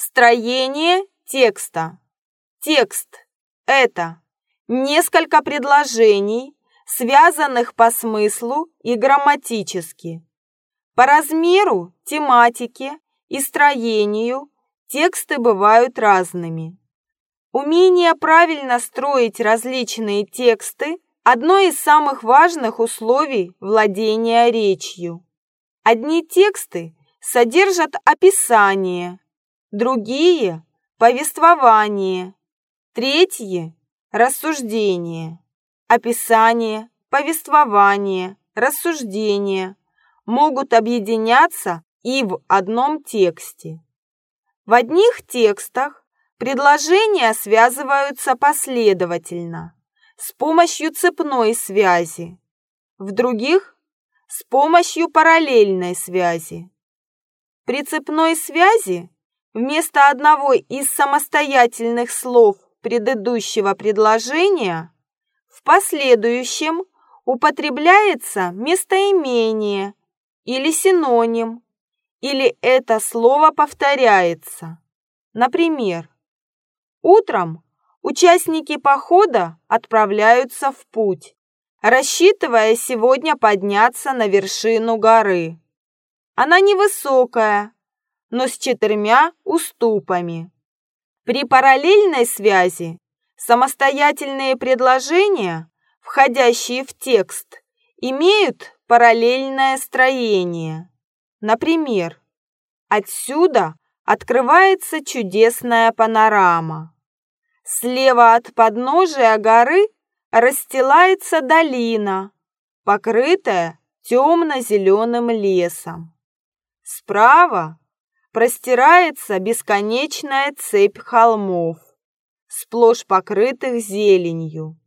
Строение текста. Текст – это несколько предложений, связанных по смыслу и грамматически. По размеру, тематике и строению тексты бывают разными. Умение правильно строить различные тексты – одно из самых важных условий владения речью. Одни тексты содержат описание, другие – повествование, третьи – рассуждение. Описание, повествование, рассуждение могут объединяться и в одном тексте. В одних текстах предложения связываются последовательно, с помощью цепной связи, в других – с помощью параллельной связи. При цепной связи вместо одного из самостоятельных слов предыдущего предложения в последующем употребляется местоимение или синоним, или это слово повторяется. Например, утром участники похода отправляются в путь, рассчитывая сегодня подняться на вершину горы. Она невысокая, но с четырьмя уступами. При параллельной связи самостоятельные предложения, входящие в текст, имеют параллельное строение. Например, отсюда открывается чудесная панорама. Слева от подножия горы расстилается долина, покрытая темно-зеленым лесом. Справа простирается бесконечная цепь холмов, сплошь покрытых зеленью.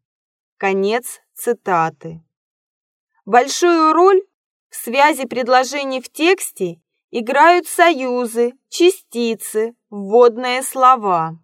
Конец цитаты. Большую роль в связи предложений в тексте играют союзы, частицы, вводные слова.